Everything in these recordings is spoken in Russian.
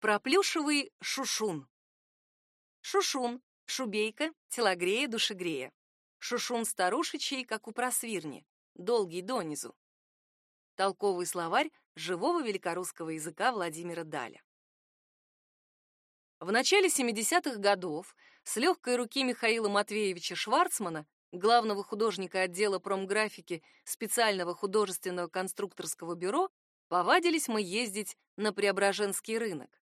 Про плюшевый шушун. Шушун, шубейка, телогрея, душегрея. Шушун старушечий, как у просвирни, долгий донизу. Толковый словарь живого великорусского языка Владимира Даля. В начале 70-х годов с легкой руки Михаила Матвеевича Шварцмана, главного художника отдела промграфики специального художественного конструкторского бюро, повадились мы ездить на Преображенский рынок.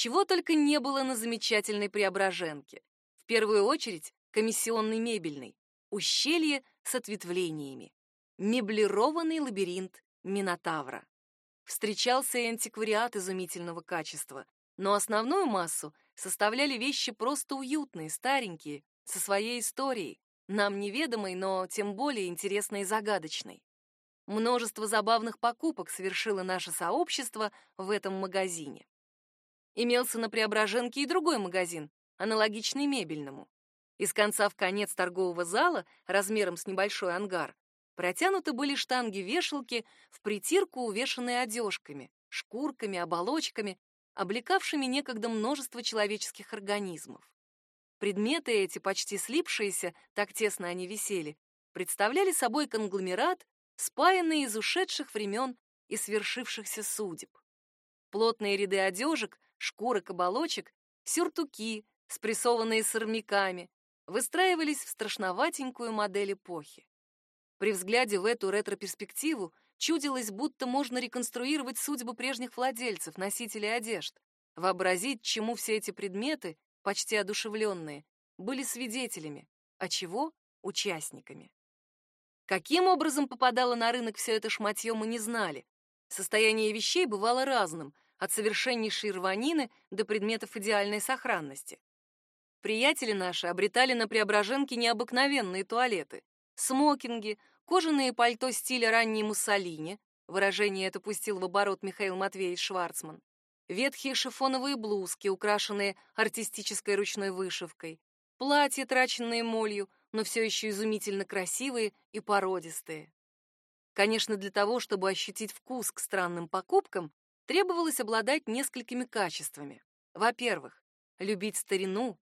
Чего только не было на замечательной Преображенке. В первую очередь комиссионный мебельный, ущелье с ответвлениями, меблированный лабиринт Минотавра. Встречался и антиквариат изумительного качества, но основную массу составляли вещи просто уютные, старенькие, со своей историей, нам неведомой, но тем более интересной и загадочной. Множество забавных покупок совершило наше сообщество в этом магазине. Имелся на Преображенке и другой магазин, аналогичный мебельному. Из конца в конец торгового зала, размером с небольшой ангар, протянуты были штанги-вешалки в притирку, увешанные одежками, шкурками, оболочками, облекавшими некогда множество человеческих организмов. Предметы эти, почти слипшиеся, так тесно они висели, представляли собой конгломерат, спаянный из ушедших времен и свершившихся судеб. Плотные ряды одежек, шкурок, оболочек, сюртуки, спрессованные сорняками, выстраивались в страшноватенькую модель эпохи. При взгляде в эту ретро-перспективу чудилось, будто можно реконструировать судьбы прежних владельцев, носителей одежд, вообразить, чему все эти предметы, почти одушевленные, были свидетелями, а чего — участниками. Каким образом попадало на рынок все это шматье, мы не знали. Состояние вещей бывало разным, от совершеннейшей рванины до предметов идеальной сохранности. Приятели наши обретали на Преображенке необыкновенные туалеты, смокинги, кожаные пальто стиля ранней Муссолини, выражение это пустил в оборот Михаил Матвеевич Шварцман, ветхие шифоновые блузки, украшенные артистической ручной вышивкой, платья, траченные молью, но все еще изумительно красивые и породистые. Конечно, для того, чтобы ощутить вкус к странным покупкам, требовалось обладать несколькими качествами. Во-первых, любить старину.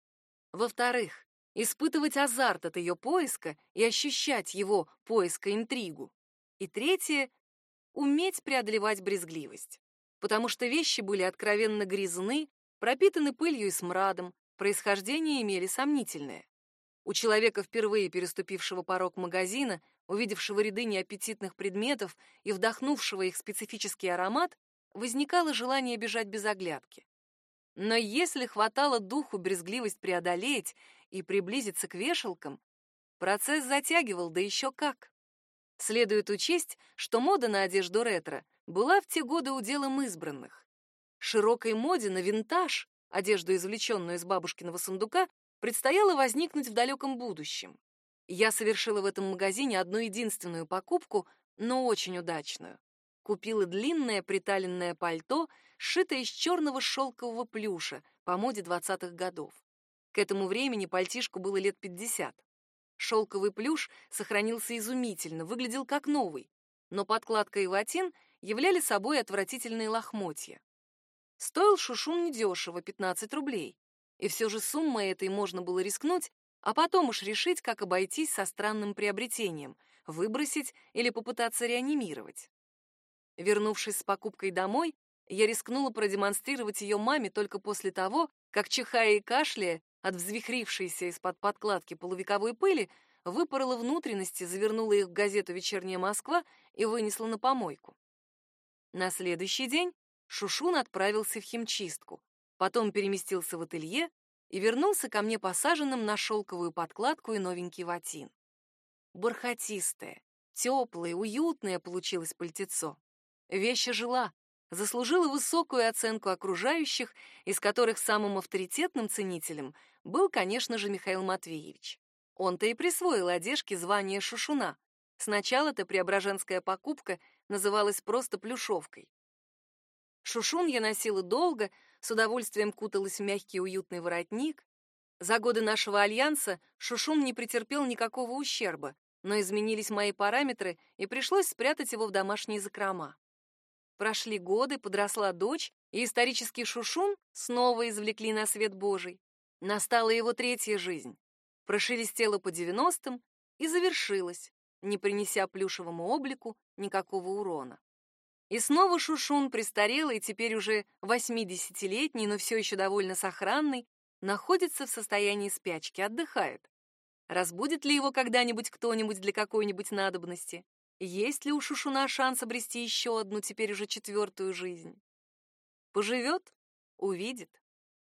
Во-вторых, испытывать азарт от ее поиска и ощущать его поиска интригу. И третье — уметь преодолевать брезгливость. Потому что вещи были откровенно грязны, пропитаны пылью и смрадом, происхождение имели сомнительное. У человека, впервые переступившего порог магазина, увидевшего ряды неаппетитных предметов и вдохнувшего их специфический аромат, возникало желание бежать без оглядки. Но если хватало духу брезгливость преодолеть и приблизиться к вешалкам, процесс затягивал, да еще как. Следует учесть, что мода на одежду ретро была в те годы уделом избранных. Широкой моде на винтаж, одежду, извлеченную из бабушкиного сундука, предстояло возникнуть в далеком будущем. Я совершила в этом магазине одну единственную покупку, но очень удачную. Купила длинное приталенное пальто, сшитое из черного шелкового плюша по моде двадцатых годов. К этому времени пальтишку было лет пятьдесят. Шелковый плюш сохранился изумительно, выглядел как новый, но подкладка и ватин являли собой отвратительные лохмотья. Стоил шушун недешево, 15 рублей, и все же суммой этой можно было рискнуть, а потом уж решить, как обойтись со странным приобретением, выбросить или попытаться реанимировать. Вернувшись с покупкой домой, я рискнула продемонстрировать ее маме только после того, как, чихая и кашляя, от взвихрившейся из-под подкладки полувековой пыли, выпорола внутренности, завернула их в газету «Вечерняя Москва» и вынесла на помойку. На следующий день Шушун отправился в химчистку, потом переместился в ателье и вернулся ко мне посаженным на шелковую подкладку и новенький ватин. Бархатистое, теплое, уютное получилось пальтецо. Вещь жила, заслужила высокую оценку окружающих, из которых самым авторитетным ценителем был, конечно же, Михаил Матвеевич. Он-то и присвоил одежке звание шушуна. Сначала-то преображенская покупка называлась просто плюшовкой. Шушун я носила долго, с удовольствием куталась в мягкий уютный воротник. За годы нашего альянса шушун не претерпел никакого ущерба, но изменились мои параметры, и пришлось спрятать его в домашние закрома. Прошли годы, подросла дочь, и исторический Шушун снова извлекли на свет Божий. Настала его третья жизнь. Прошелестела по девяностым и завершилась, не принеся плюшевому облику никакого урона. И снова Шушун, престарелый, теперь уже 80-летний, но все еще довольно сохранный, находится в состоянии спячки, отдыхает. Разбудит ли его когда-нибудь кто-нибудь для какой-нибудь надобности? Есть ли у Шушуна шанс обрести еще одну, теперь уже четвертую жизнь? Поживет — увидит.